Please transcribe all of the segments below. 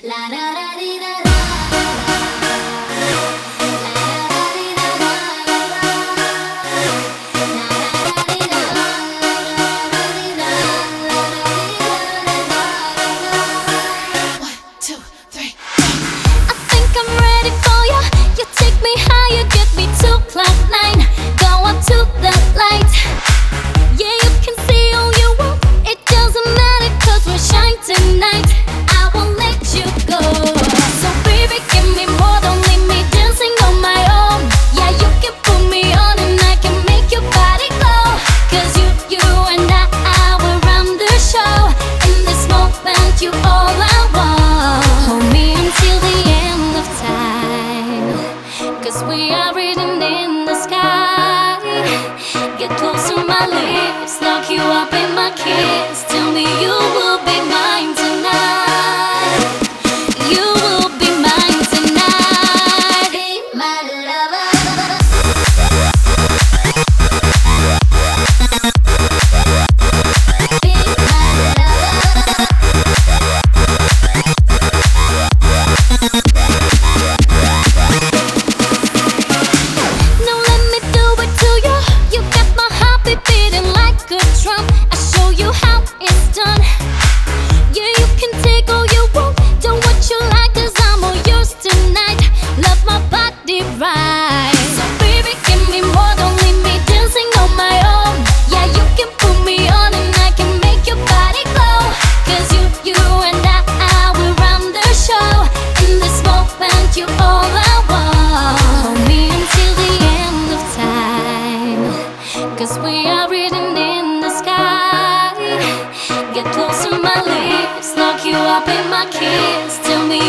Two, three, I think I'm ready for you. You take me higher, get me to my lips, lock you up in my kiss. Tell me you will. you up in my kiss. Tell me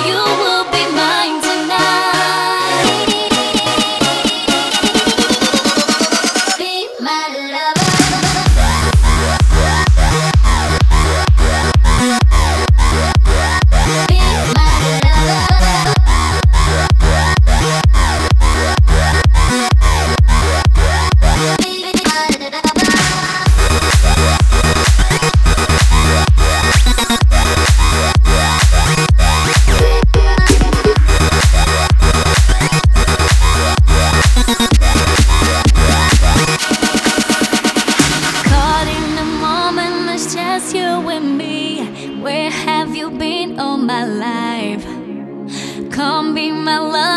just you and me. Where have you been all my life? Come be my love.